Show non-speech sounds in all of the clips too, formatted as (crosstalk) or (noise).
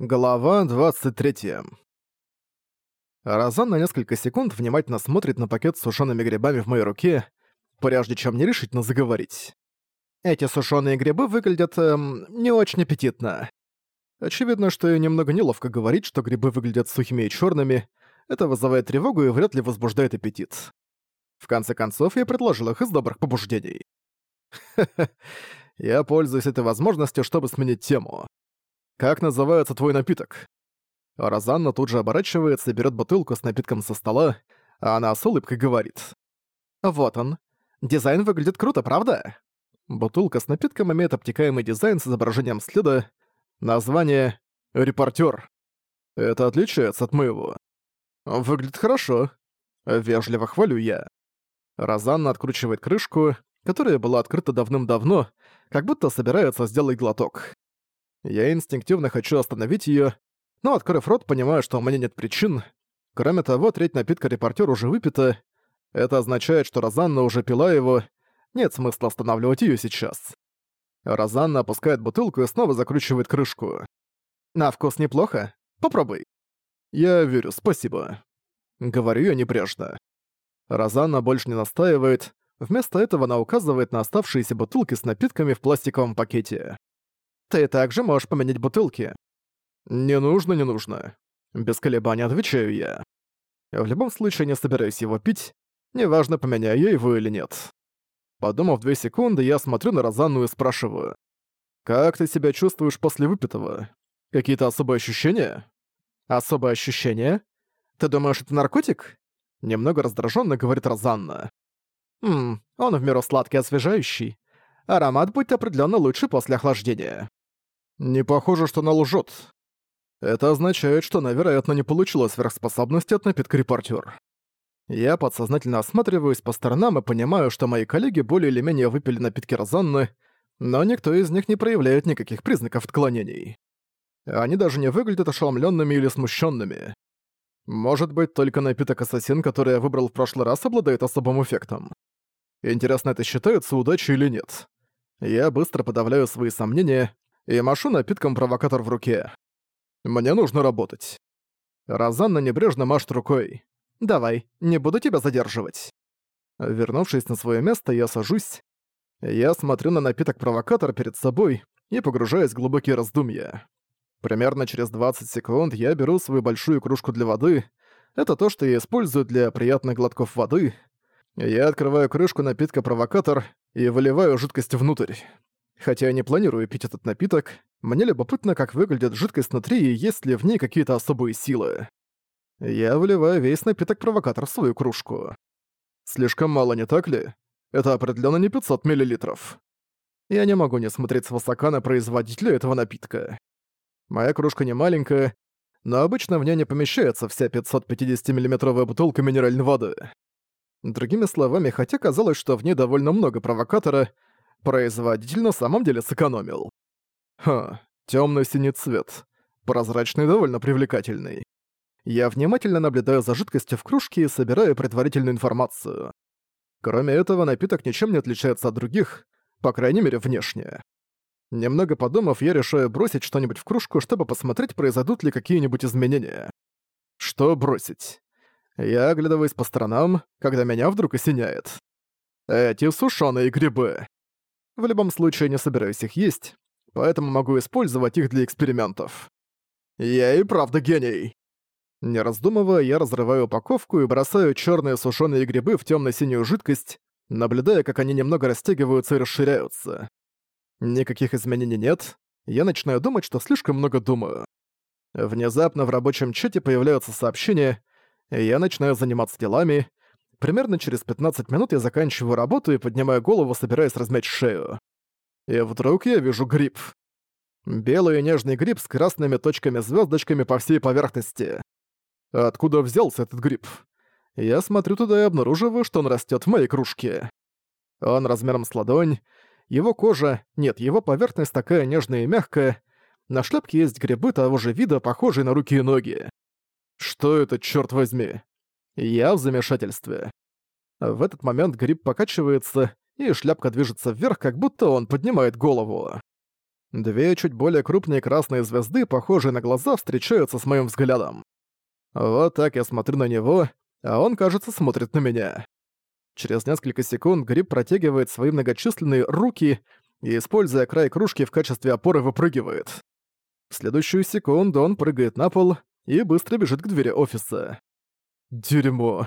Глава 23. Розан на несколько секунд внимательно смотрит на пакет с сушеными грибами в моей руке, прежде чем не решительно заговорить. Эти сушеные грибы выглядят эм, не очень аппетитно. Очевидно, что немного неловко говорить, что грибы выглядят сухими и черными. Это вызывает тревогу и вряд ли возбуждает аппетит. В конце концов, я предложил их из добрых побуждений. (laughs) Я пользуюсь этой возможностью, чтобы сменить тему. «Как называется твой напиток?» Розанна тут же оборачивается и берет бутылку с напитком со стола, а она с улыбкой говорит. «Вот он. Дизайн выглядит круто, правда?» Бутылка с напитком имеет обтекаемый дизайн с изображением следа. Название «Репортер». Это отличается от моего. Выглядит хорошо. Вежливо хвалю я. Розанна откручивает крышку, которая была открыта давным-давно, как будто собирается сделать глоток. Я инстинктивно хочу остановить её, но, открыв рот, понимаю, что у меня нет причин. Кроме того, треть напитка репортер уже выпита. Это означает, что Розанна уже пила его. Нет смысла останавливать её сейчас. Розанна опускает бутылку и снова закручивает крышку. «На вкус неплохо. Попробуй». «Я верю, спасибо». Говорю я небрежно. Розанна больше не настаивает. Вместо этого она указывает на оставшиеся бутылки с напитками в пластиковом пакете. Ты также можешь поменять бутылки. Не нужно, не нужно. Без колебаний отвечаю я. В любом случае не собираюсь его пить, неважно, поменяю я его или нет. Подумав две секунды, я смотрю на Розанну и спрашиваю. «Как ты себя чувствуешь после выпитого? Какие-то особые ощущения?» «Особые ощущения? Ты думаешь, это наркотик?» Немного раздраженно говорит Розанна. «Ммм, он в меру сладкий освежающий. Аромат будет определенно лучше после охлаждения. Не похоже, что она лжет. Это означает, что она, вероятно, не получила сверхспособности от напитка репортер. Я подсознательно осматриваюсь по сторонам и понимаю, что мои коллеги более или менее выпили напитки Розанны, но никто из них не проявляет никаких признаков отклонений. Они даже не выглядят ошеломленными или смущенными. Может быть, только напиток Ассасин, который я выбрал в прошлый раз, обладает особым эффектом. Интересно, это считается удачей или нет? Я быстро подавляю свои сомнения и машу напитком провокатор в руке. Мне нужно работать. Розанна небрежно машет рукой. «Давай, не буду тебя задерживать». Вернувшись на свое место, я сажусь. Я смотрю на напиток-провокатор перед собой и погружаюсь в глубокие раздумья. Примерно через 20 секунд я беру свою большую кружку для воды. Это то, что я использую для приятных глотков воды. Я открываю крышку напитка-провокатор и выливаю жидкость внутрь. Хотя я не планирую пить этот напиток, мне любопытно, как выглядит жидкость внутри и есть ли в ней какие-то особые силы. Я выливаю весь напиток-провокатор в свою кружку. Слишком мало, не так ли? Это определенно не 500 мл. Я не могу не смотреть свысока на производителя этого напитка. Моя кружка не маленькая, но обычно в ней не помещается вся 550 миллиметровая бутылка минеральной воды. Другими словами, хотя казалось, что в ней довольно много провокатора, Производитель на самом деле сэкономил. Ха, темный синий цвет. Прозрачный и довольно привлекательный. Я внимательно наблюдаю за жидкостью в кружке и собираю предварительную информацию. Кроме этого, напиток ничем не отличается от других, по крайней мере, внешне. Немного подумав, я решаю бросить что-нибудь в кружку, чтобы посмотреть, произойдут ли какие-нибудь изменения. Что бросить? Я оглядываюсь по сторонам, когда меня вдруг осеняет. Эти сушёные грибы. В любом случае не собираюсь их есть, поэтому могу использовать их для экспериментов. Я и правда гений. Не раздумывая, я разрываю упаковку и бросаю черные сушеные грибы в темно-синюю жидкость, наблюдая, как они немного растягиваются и расширяются. Никаких изменений нет, я начинаю думать, что слишком много думаю. Внезапно в рабочем чате появляются сообщения, и я начинаю заниматься делами, Примерно через 15 минут я заканчиваю работу и поднимаю голову, собираясь размять шею. И вдруг я вижу гриб. Белый нежный гриб с красными точками-звездочками по всей поверхности. Откуда взялся этот гриб? Я смотрю туда и обнаруживаю, что он растет в моей кружке. Он размером с ладонь, его кожа, нет, его поверхность такая нежная и мягкая, на шляпке есть грибы того же вида, похожие на руки и ноги. Что это, черт возьми? Я в замешательстве. В этот момент гриб покачивается, и шляпка движется вверх, как будто он поднимает голову. Две чуть более крупные красные звезды, похожие на глаза, встречаются с моим взглядом. Вот так я смотрю на него, а он, кажется, смотрит на меня. Через несколько секунд гриб протягивает свои многочисленные руки и, используя край кружки в качестве опоры, выпрыгивает. В следующую секунду он прыгает на пол и быстро бежит к двери офиса. Дерьмо.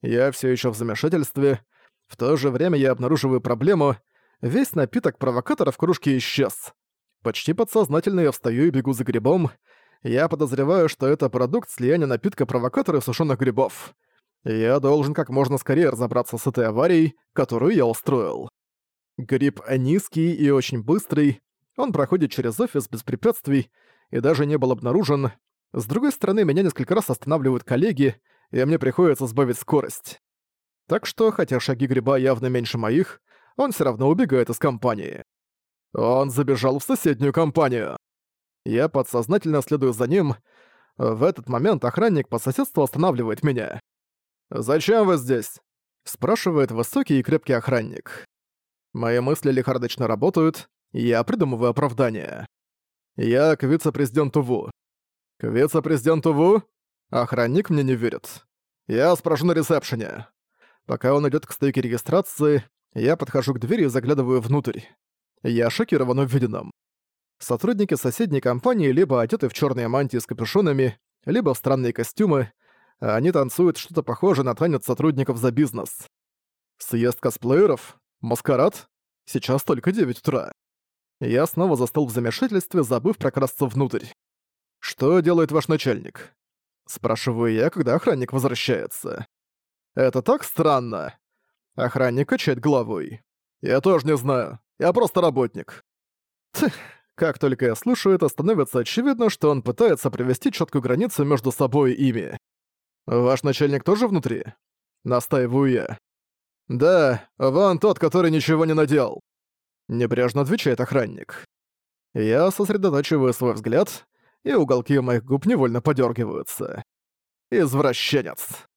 Я все еще в замешательстве. В то же время я обнаруживаю проблему. Весь напиток провокатора в кружке исчез. Почти подсознательно я встаю и бегу за грибом. Я подозреваю, что это продукт слияния напитка провокатора и сушеных грибов. Я должен как можно скорее разобраться с этой аварией, которую я устроил. Гриб низкий и очень быстрый, он проходит через офис без препятствий и даже не был обнаружен. С другой стороны, меня несколько раз останавливают коллеги, и мне приходится сбавить скорость. Так что, хотя шаги гриба явно меньше моих, он все равно убегает из компании. Он забежал в соседнюю компанию. Я подсознательно следую за ним. В этот момент охранник по соседству останавливает меня. «Зачем вы здесь?» — спрашивает высокий и крепкий охранник. Мои мысли лихорадочно работают, я придумываю оправдание. Я к вице-президенту Ву. К вице-президенту Ву? Охранник мне не верит. Я спрошу на ресепшене. Пока он идет к стойке регистрации, я подхожу к двери и заглядываю внутрь. Я шокирован увиденным. Сотрудники соседней компании либо одеты в черные мантии с капюшонами, либо в странные костюмы, они танцуют что-то похожее на танец сотрудников за бизнес. Съезд косплееров? Маскарад? Сейчас только 9 утра. Я снова застыл в замешательстве, забыв прокрасться внутрь. «Что делает ваш начальник?» Спрашиваю я, когда охранник возвращается. «Это так странно!» Охранник качает головой. «Я тоже не знаю. Я просто работник». Тх, как только я слышу это, становится очевидно, что он пытается привести четкую границу между собой и ими. «Ваш начальник тоже внутри?» Настаиваю я. «Да, вон тот, который ничего не надел». Небрежно отвечает охранник. Я сосредотачиваю свой взгляд, и уголки моих губ невольно подергиваются. Извращенец.